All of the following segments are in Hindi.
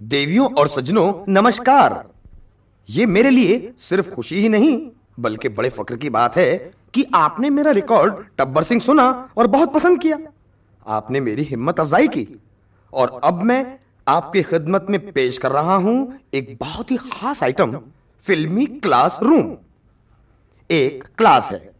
देवियों और सज्जनों, नमस्कार। ये मेरे लिए सिर्फ़ खुशी ही नहीं, बल्कि बड़े फक्र की बात है कि आपने मेरा रिकॉर्ड टब्बर सिंह सुना और बहुत पसंद किया। आपने मेरी हिम्मत अफजाई की। और अब मैं आपकी खिदमत में पेश कर रहा हूँ एक बहुत ही खास आइटम, फिल्मी क्लास रूम एक क्लास है,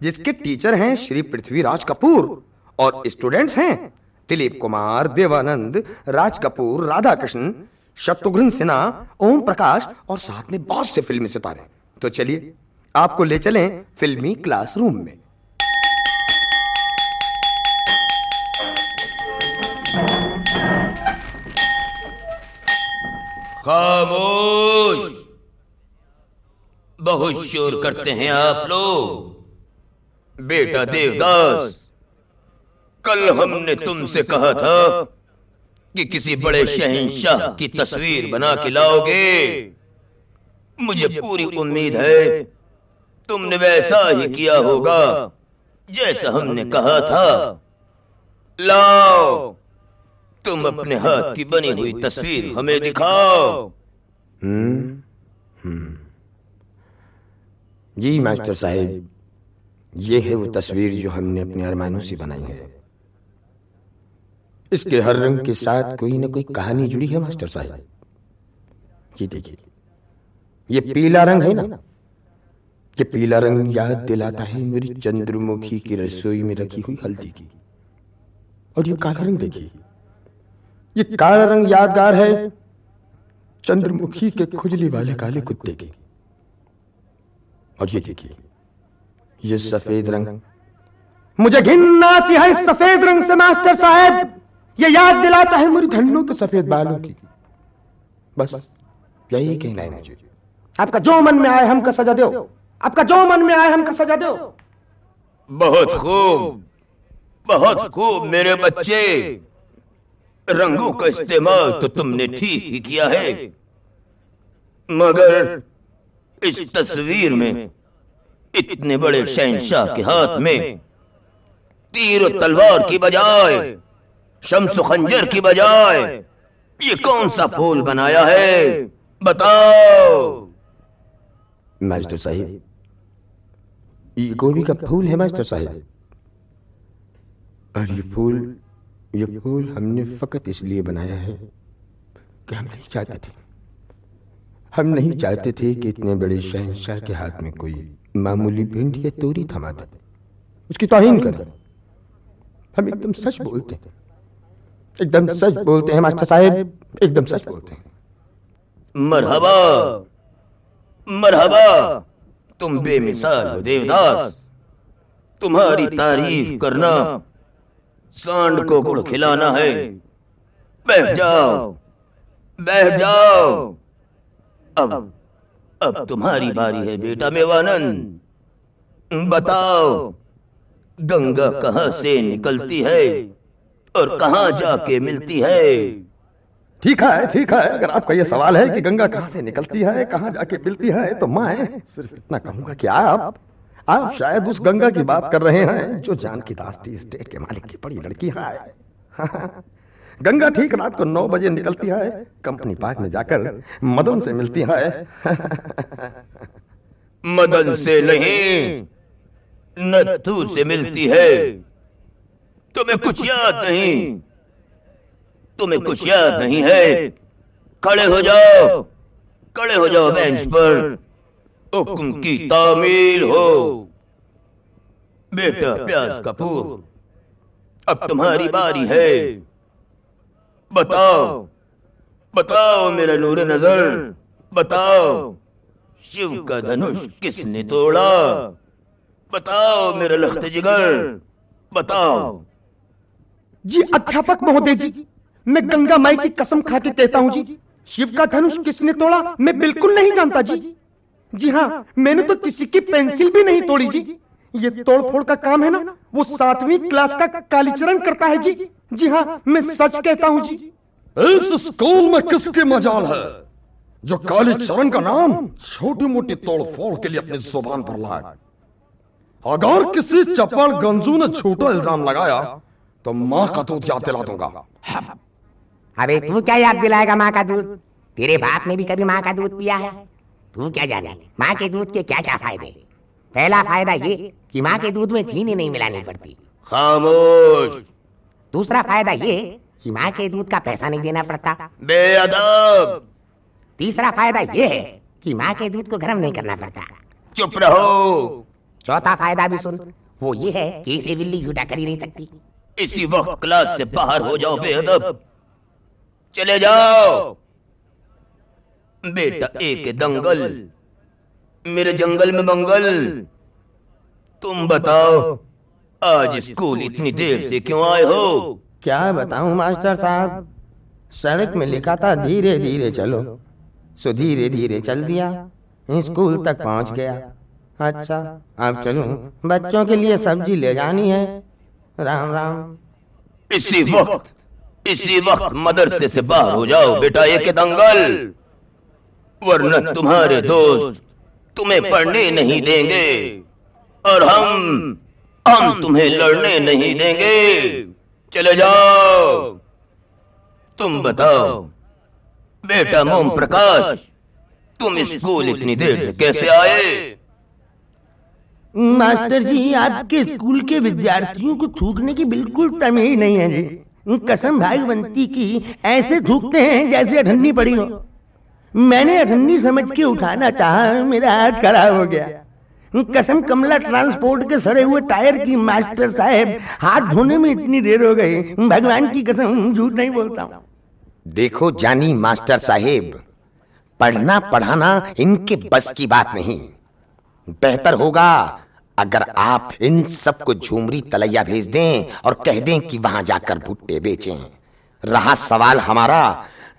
जिसके टीचर हैं श्री पृथ्वीराज कपूर और स्टूडेंट्स हैं दिलीप कुमार देवानंद राज कपूर राधा कृष्ण शत्रुघ्न सिन्हा ओम प्रकाश और साथ में बहुत से फिल्मी सितारे। तो चलिए आपको ले चलें फिल्मी क्लासरूम में। खामोश। बहुत शोर करते हैं आप लोग। बेटा देवदास। कल हमने तुमसे कहा था कि किसी बड़े शहनशाह की तस्वीर बना के लाओगे। मुझे पूरी उम्मीद है तुमने वैसा ही किया होगा जैसा हमने कहा था। लाओ, तुम अपने हाथ की बनी हुई तस्वीर हमें दिखाओ। हम्म हम्म। जी, मास्टर साहब, ये है वो तस्वीर जो हमने अपने अरमानों से बनाई है। इसके हर रंग के साथ कोई ना कोई कहानी जुड़ी है मास्टर साहब? ये देखिए ये पीला रंग है ना? ये पीला रंग याद दिलाता है मेरी चंद्रमुखी की रसोई में रखी हुई हल्दी की। और ये काला रंग देखिए ये काला रंग यादगार है चंद्रमुखी के खुजली वाले काले कुत्ते की। और ये देखिए ये सफ़ेद रंग। मुझे घिन आती है सफ़ेद रंग से मास्टर साहब। ये याद दिलाता है मेरी धन्नों के सफ़ेद बालों की। बस, यही कहना है मुझे। आपका जो मन में आए हमका सजा दो। आपका जो मन में आए हमका सजा दो। बहुत खूब। बहुत खूब, मेरे बच्चे। रंगों का इस्तेमाल तो तुमने ठीक ही किया है। मगर इस तस्वीर में, इतने बड़े शहनशाह के हाथ में, तीर तलवार की बजाय शम्स खंजर की बजाय ये कौन सा फूल बनाया है? बताओ। मास्टर साहिब ये गोभी का फूल है मास्टर साहिब। और ये फूल ये फूल हमने फकत इसलिए बनाया है कि हम नहीं चाहते थे। हम नहीं चाहते थे कि इतने बड़े शहनशाह के हाथ में कोई मामूली भिंड या तोरी थमा दे। उसकी तोहिन करे। हम एकदम सच बोलते हैं। एकदम सच बोलते हैं मास्टर साहब। एकदम सच बोलते हैं। मरहबा। मरहबा। तुम बेमिसाल हो देवदास। तुम्हारी तारीफ़ करना। सांड को गुड़ खिलाना है। बैठ जाओ। बैठ जाओ। अब अब तुम्हारी बारी है बेटा मेवानंद। बताओ गंगा कहाँ से निकलती है? और कहाँ जाके मिलती है? ठीक है ठीक है। अगर आपका ये सवाल है कि गंगा कहाँ से निकलती है कहाँ जाके मिलती है तो मैं सिर्फ़ इतना कहूँगा कि आप आप शायद उस गंगा की बात कर रहे हैं जो जानकी दास टी स्टेट के मालिक की बड़ी लड़की है। गंगा ठीक रात को नौ बजे निकलती है कंपनी पार्क में जाकर मदन से मिलती है। मदन से नहीं नथु से मिलती है। तुम्हें कुछ याद नहीं। तुम्हें कुछ याद नहीं है। खड़े हो जाओ। खड़े हो जाओ बेंच पर। हुक्म की तामील हो। बेटा प्यास कपूर अब तुम्हारी बारी है। बताओ। बताओ। मेरा नूर नज़र। बताओ। शिव का धनुष किसने तोड़ा? बताओ मेरा लख्त जिगर। बताओ। जी अध्यापक महोदय जी मैं गंगा माई की कसम खा के कहता हूँ जी। शिव का धनुष किसने तोड़ा? मैं बिल्कुल नहीं जानता जी। जी। हाँ मैंने तो किसी की पेंसिल भी नहीं तोड़ी जी। ये तोड़ फोड़ का काम है ना? वो सातवीं क्लास का कालीचरण करता है जी। जी। हाँ मैं सच कहता हूँ जी। इस स्कूल में किसकी मजाल है? जो काली चरण का नाम छोटी मोटी तोड़ फोड़ के लिए अपनी ज़ुबान पर लाए। अगर किसी चपड़ गंजू ने छोटा इल्ज़ाम लगाया तो माँ का दूध याद दिला दूँगा अबे तू क्या याद दिलाएगा माँ का दूध तेरे बाप ने भी कभी माँ का दूध पिया है तू क्या जाने माँ के दूध के क्या क्या फ़ायदे पहला फ़ायदा ये कि माँ के दूध में चीनी नहीं मिलानी पड़ती खामोश दूसरा फ़ायदा ये कि माँ के दूध का पैसा नहीं देना पड़ता बेअदब तीसरा फ़ायदा ये है कि माँ के दूध को गर्म नहीं करना पड़ता चुप रहो चौथा फ़ायदा भी सुन वो ये है कि इसे बिल्ली झूठा कर ही नहीं सकती इसी वक्त क्लास से बाहर हो जाओ बेअदब। चले जाओ। बेटा एक दंगल मेरे जंगल में मंगल। तुम बताओ आज स्कूल इतनी देर से क्यों आए हो? क्या बताऊँ मास्टर साहब? सड़क में लिखा था धीरे धीरे चलो। सो धीरे धीरे चल दिया। स्कूल तक पहुँच गया। अच्छा अब चलूँ। बच्चों के लिए सब्ज़ी ले जानी है। राम राम। इसी वक्त इसी वक्त मदरसे से बाहर हो जाओ बेटा एक दंगल। वरना तुम्हारे दोस्त तुम्हें पढ़ने नहीं देंगे। और हम हम तुम्हें लड़ने नहीं देंगे। चले जाओ। तुम बताओ बेटा मोम प्रकाश तुम स्कूल इतनी देर से कैसे आए? मास्टर जी आपके स्कूल के विद्यार्थियों को थूकने की बिल्कुल तमीज नहीं है जी। कसम भागवंती की ऐसे थूकते हैं जैसे अठन्नी पड़ी हो। मैंने अठन्नी समझ के उठाना चाहा मेरा हाथ खराब हो गया। कसम कमला ट्रांसपोर्ट के सड़े हुए टायर की मास्टर साहब हाथ धोने में इतनी देर हो गई। भगवान की कसम झूठ नहीं बोलता हूँ। देखो जानी मास्टर साहेब पढ़ना पढ़ाना इनके बस की बात नहीं। बेहतर होगा। अगर आप इन सबको झूमरी तलैया भेज दें और कह दें कि वहाँ जाकर भुट्टे बेचें। रहा सवाल हमारा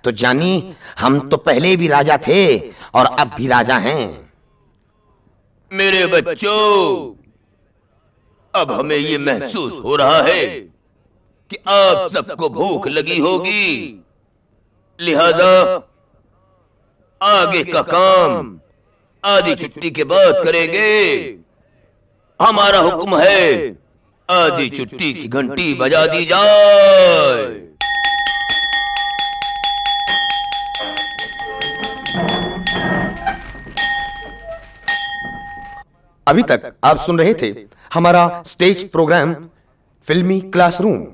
तो जानी हम तो पहले भी राजा थे और अब भी राजा हैं। मेरे बच्चों अब हमें ये महसूस हो रहा है कि आप सबको भूख लगी होगी। लिहाजा आगे का काम। आधी छुट्टी के बाद करेंगे। हमारा हुक्म है आधी छुट्टी की घंटी बजा दी जाए। अभी तक आप सुन रहे थे हमारा स्टेज प्रोग्राम फिल्मी क्लासरूम।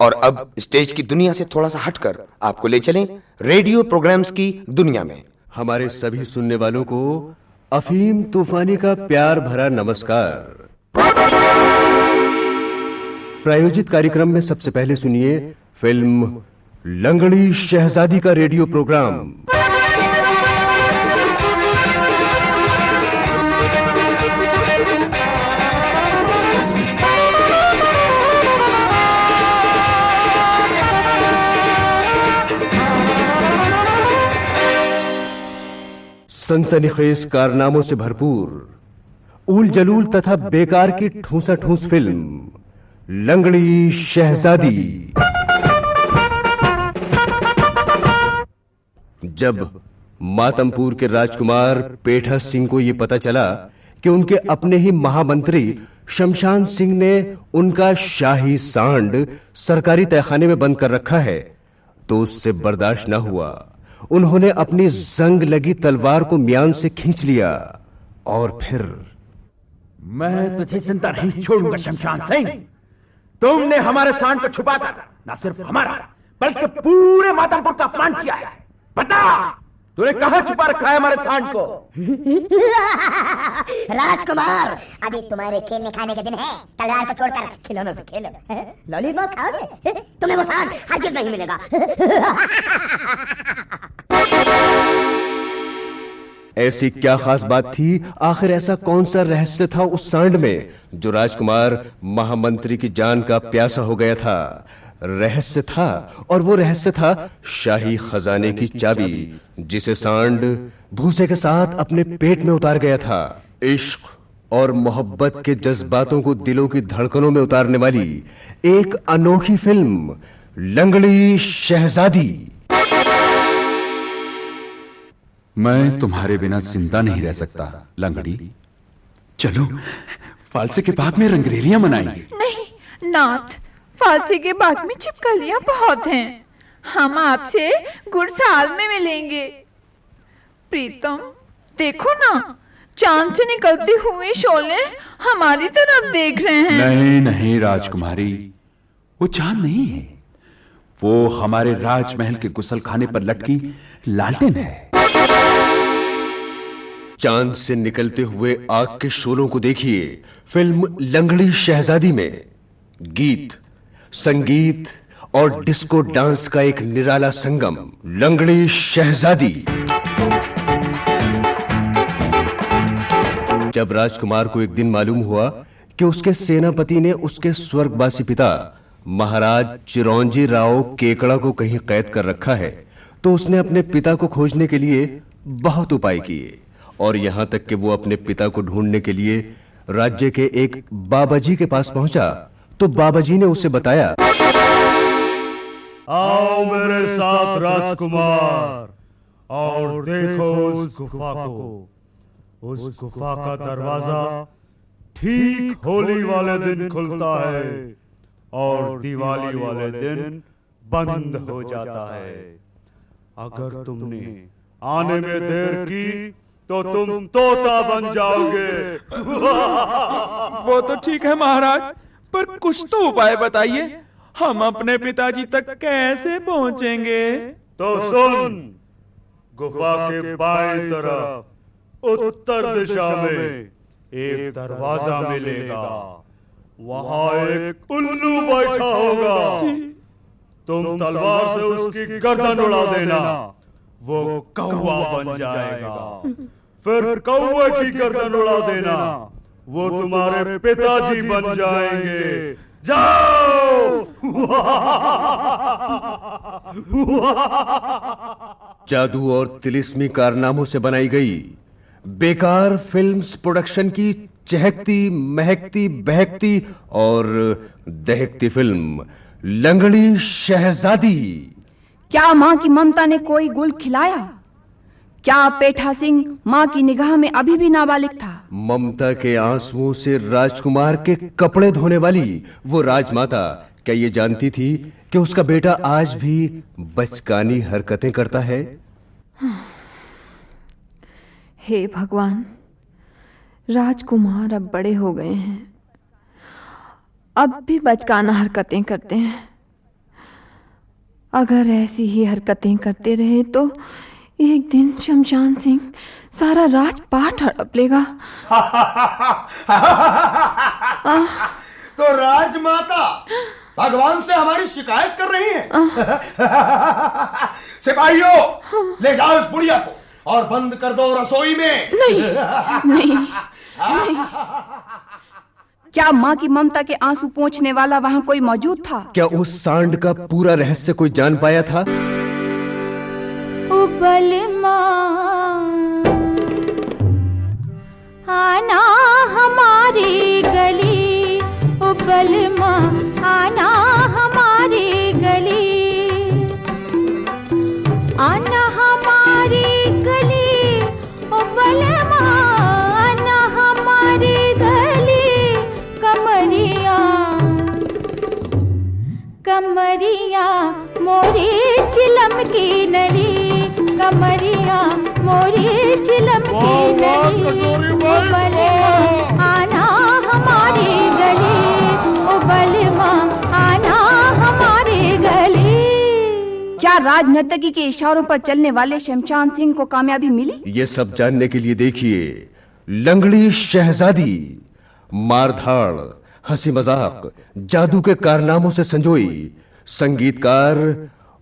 और अब स्टेज की दुनिया से थोड़ा सा हटकर आपको ले चलें रेडियो प्रोग्राम्स की दुनिया में। हमारे सभी सुनने वालों को अफीम तूफानी का प्यार भरा नमस्कार। प्रायोजित कार्यक्रम में सबसे पहले सुनिए फ़िल्म लंगड़ी शहजादी का रेडियो प्रोग्राम। सनसनीखेज कारनामों से भरपूर। उल जलूल तथा बेकार की ठूसा ठूस फ़िल्म, लंगड़ी शहजादी। जब मातमपुर के राजकुमार पेठा सिंह को यह पता चला कि उनके अपने ही महामंत्री शमशान सिंह ने उनका शाही सांड सरकारी तहखाने में बंद कर रखा है तो उससे बर्दाश्त न हुआ। उन्होंने अपनी जंग लगी तलवार को म्यान से खींच लिया और फिर मैं तुझे ज़िंदा नहीं छोड़ूँगा शमशान सिंह तुमने हमारे सांड को छुपाकर न सिर्फ़ हमारा बल्कि पूरे मातमपुर का अपमान किया है। बता तूने कहा छुपा रखा है हमारे सांड को? राजकुमार अभी तुम्हारे खेलने खाने के दिन है। तलवार को छोड़कर खिलौनों से खेलो। लॉलीपॉप खाओगे? तुम्हें वो सांड हरगिज नहीं मिलेगा। ऐसी क्या खास बात थी? आखिर ऐसा कौन सा रहस्य था उस सांड में, जो राजकुमार महामंत्री की जान का प्यासा हो गया था? रहस्य था, और वो रहस्य था शाही खजाने की चाबी, जिसे सांड भूसे के साथ अपने पेट में उतार गया था। इश्क और मोहब्बत के जज्बातों को दिलों की धड़कनों में उतारने वाली एक अनोखी फ़िल्म, लंगड़ी शहजादी। मैं तुम्हारे बिना ज़िंदा नहीं रह सकता लंगड़ी। चलो फालसे के बाग में रंगरेलियाँ मनाएँगे नहीं नाथ फालसी के बाग में छिपकलियाँ बहुत हैं। हम आपसे गुड़साल में मिलेंगे। प्रीतम देखो ना चाँद से निकलते हुए शोले हमारी तरफ़ देख रहे हैं। नहीं नहीं राजकुमारी वो चाँद नहीं है। वो हमारे राजमहल के गुसल खाने पर लटकी लालटेन है। चाँद से निकलते हुए आग के शोलों को देखिए। फ़िल्म लंगड़ी शहजादी में। गीत, संगीत और डिस्को डांस का एक निराला संगम, लंगड़ी शहजादी। जब राजकुमार को एक दिन मालूम हुआ कि उसके सेनापति ने उसके स्वर्गवासी पिता, महाराज चिरौंजी राव केकड़ा को कहीं कैद कर रखा है तो उसने अपने पिता को खोजने के लिए बहुत उपाय किए। और यहाँ तक कि वो अपने पिता को ढूँढने के लिए राज्य के एक बाबाजी के पास पहुँचा तो बाबाजी ने उसे बताया, आओ मेरे साथ राजकुमार, और देखो उस गुफा को। उस गुफा का दरवाज़ा ठीक होली वाले दिन खुलता है, और दिवाली वाले दिन बंद हो जाता है। अगर तुमने आने में देर की तो तुम तोता बन जाओगे। वो तो ठीक है महाराज पर कुछ तो उपाय बताइए। हम अपने पिताजी तक कैसे पहुँचेंगे? तो सुन गुफा के बाएँ तरफ़ उत्तर दिशा में एक दरवाज़ा मिलेगा। वहाँ एक उल्लू बैठा होगा। तुम तलवार से उसकी गर्दन उड़ा देना। वो कौवा बन जाएगा। फिर कौवे की गर्दन उड़ा देना। वो तुम्हारे पिताजी बन जाएँगे। जाओ। जादू और तिलिस्मी कारनामों से बनाई गई बेकार फिल्म्स प्रोडक्शन की चहकती महकती बहकती और दहकती फ़िल्म लंगड़ी शहजादी। क्या माँ की ममता ने कोई गुल खिलाया? क्या पेठा सिंह माँ की निगाह में अभी भी नाबालिग था? ममता के आंसुओं से राजकुमार के कपड़े धोने वाली वो राजमाता क्या ये जानती थी कि उसका बेटा आज भी बचकानी हरकतें करता है? हे भगवान राजकुमार अब बड़े हो गए हैं। अब भी बचकाना हरकतें करते हैं। अगर ऐसी ही हरकतें करते रहे तो एक दिन शमशान सिंह सारा राजपाट हड़प लेगा। तो राजमाता भगवान से हमारी शिकायत कर रही है। सिपाहियों ले जाओ इस बुढ़िया को और बंद कर दो रसोई में। नहीं नहीं, नहीं। क्या माँ की ममता के आँसू पहुँचने वाला वहाँ कोई मौजूद था? क्या उस सांड का पूरा रहस्य कोई जान पाया था? उबल आना हमारी गली। उबल आना कमरिया मोरी चिलम की नली। कमरिया मोरी चिलम की नली। उबल आना हमारी गली। उबल आना हमारी गली। क्या राज नर्तकी के इशारों पर चलने वाले शमशान सिंह को कामयाबी मिली? ये सब जानने के लिए देखिए लंगड़ी शहजादी मारधाड़ हँसी मज़ाक, जादू के कारनामों से संजोई, संगीतकार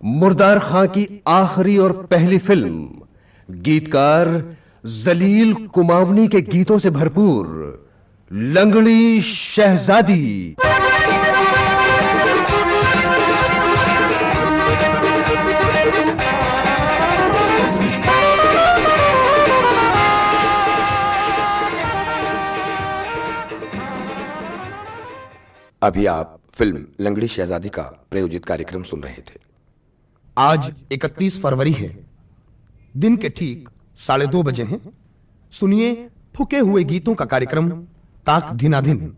मुर्दार खां की आखिरी और पहली फ़िल्म, गीतकार जलील कुमावनी के गीतों से भरपूर, लंगड़ी शहजादी। अभी आप फ़िल्म लंगड़ी शहजादी का प्रायोजित कार्यक्रम सुन रहे थे। आज 31 फरवरी है। दिन के ठीक साढ़े दो बजे हैं। सुनिए फुके हुए गीतों का कार्यक्रम, ताक धिनाधिन।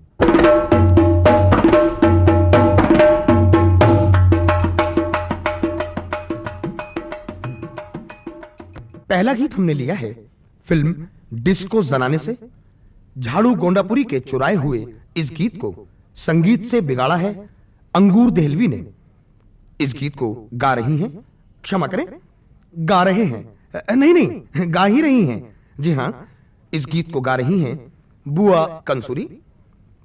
पहला गीत हमने लिया है फ़िल्म डिस्को जनाने से। झाड़ू गोंडापुरी के चुराए हुए इस गीत को संगीत से बिगाड़ा है, अंगूर देहलवी ने। इस गीत को गा रही हैं, क्षमा करें, गा रहे हैं। नहीं नहीं, गा ही रही हैं। जी हाँ, इस गीत को गा रही हैं बुआ कंसुरी,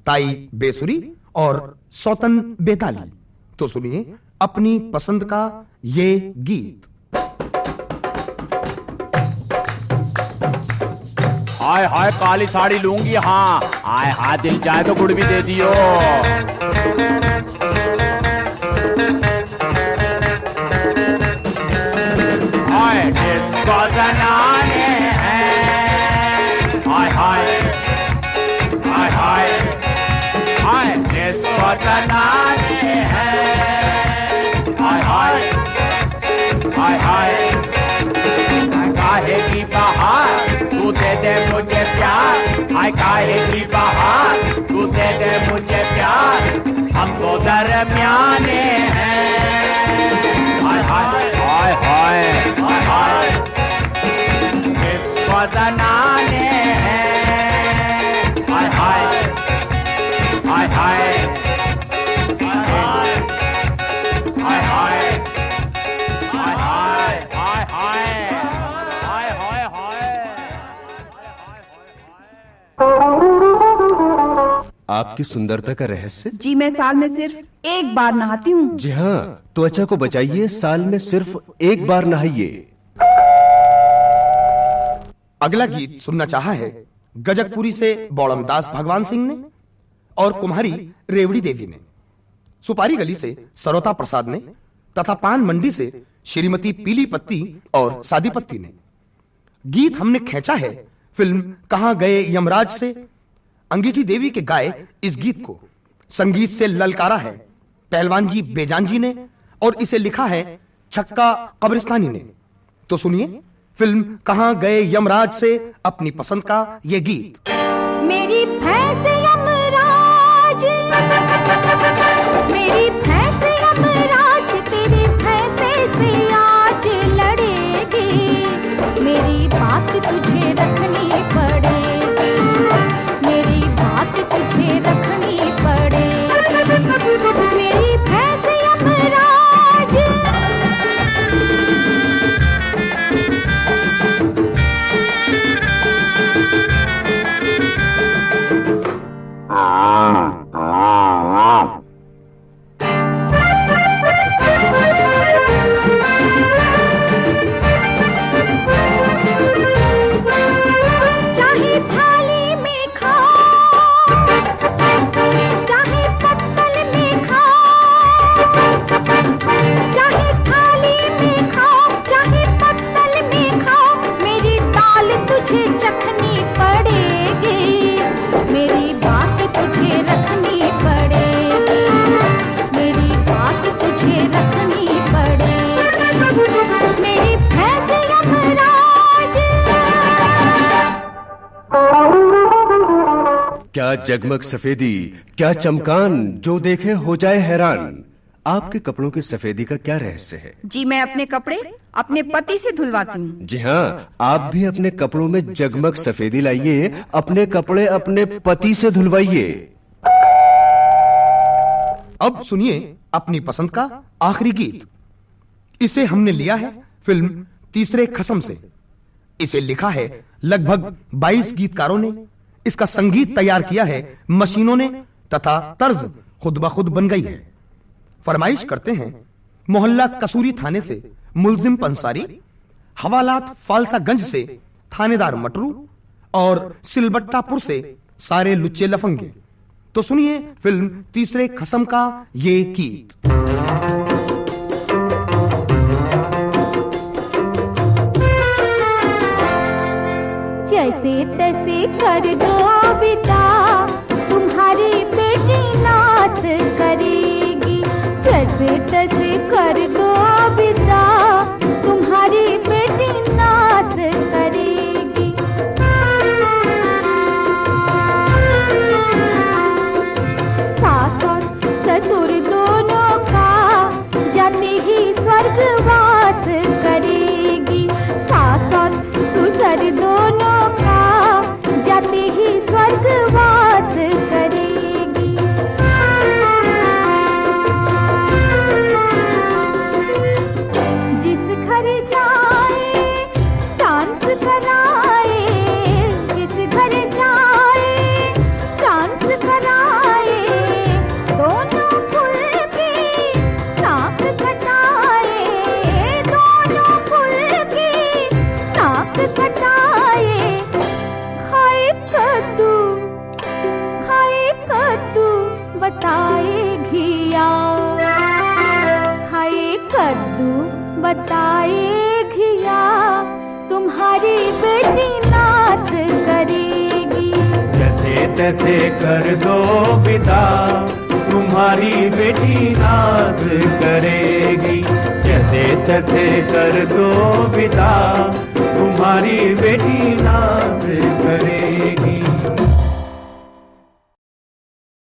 ताई बेसुरी और सौतन बेताली। तो सुनिए अपनी पसंद का ये गीत। हाय हाय, काली साड़ी लूँगी हाँ। हाय हाय, दिल चाहे तो गुड़ भी दे दियो। हाय हैं? हाय हाय की बहार तू दे दे मुझे प्यार हमको दरमियाने हैं। हाय हाय। हाय हाय। हाय हाय। किसको जनाने आपकी सुंदरता का रहस्य? जी मैं साल में सिर्फ़ एक बार नहाती हूँ। जी हाँ त्वचा को बचाइए साल में सिर्फ़ एक बार नहाइए। अगला गीत सुनना चाहा है गजकपुरी से बौड़म दास भगवान सिंह ने और कुम्हारी रेवड़ी देवी ने। सुपारी गली से सरोता प्रसाद ने तथा पान मंडी से श्रीमती पीली पत्ती और सादी पत्ती ने। गीत हमने खेचा है फ़िल्म कहाँ गए यमराज से अंगीठी देवी के गाए इस गीत को। संगीत से ललकारा है। पहलवान जी बेजान जी ने और इसे लिखा है छक्का कब्रिस्तानी ने। तो सुनिए, फ़िल्म कहाँ गए यमराज से अपनी पसंद का ये गीत। मेरी भैंस यमराज। क्या जगमग सफेदी क्या चमकान जो देखे हो जाए हैरान। आपके कपड़ों की सफेदी का क्या रहस्य है? जी मैं अपने कपड़े अपने पति से धुलवाती हूँ। जी हाँ आप भी अपने कपड़ों में जगमग सफेदी लाइए अपने कपड़े अपने पति से धुलवाइए। अब सुनिए अपनी पसंद का आखिरी गीत। इसे हमने लिया है फ़िल्म तीसरे खसम से। इसे लिखा है लगभग 22 गीतकारों ने। इसका संगीत तैयार किया है मशीनों ने तथा तर्ज खुद ब खुद बन गई है। फरमाइश करते हैं, मोहल्ला कसूरी थाने से मुलजिम पंसारी, हवालात फालसागंज से थानेदार मटरू और सिलबट्टापुर से सारे लुच्चे लफंगे। तो सुनिए फ़िल्म तीसरे खसम का ये गीत। जैसे तैसे कर दो विदा। तुम्हारी बेटी नाश करेगी बताएगी या तुम्हारी बेटी नाश करेगी? जैसे तैसे कर दो पिता तुम्हारी बेटी नाश करेगी। जैसे तैसे कर दो पिता तुम्हारी बेटी नाश करेगी।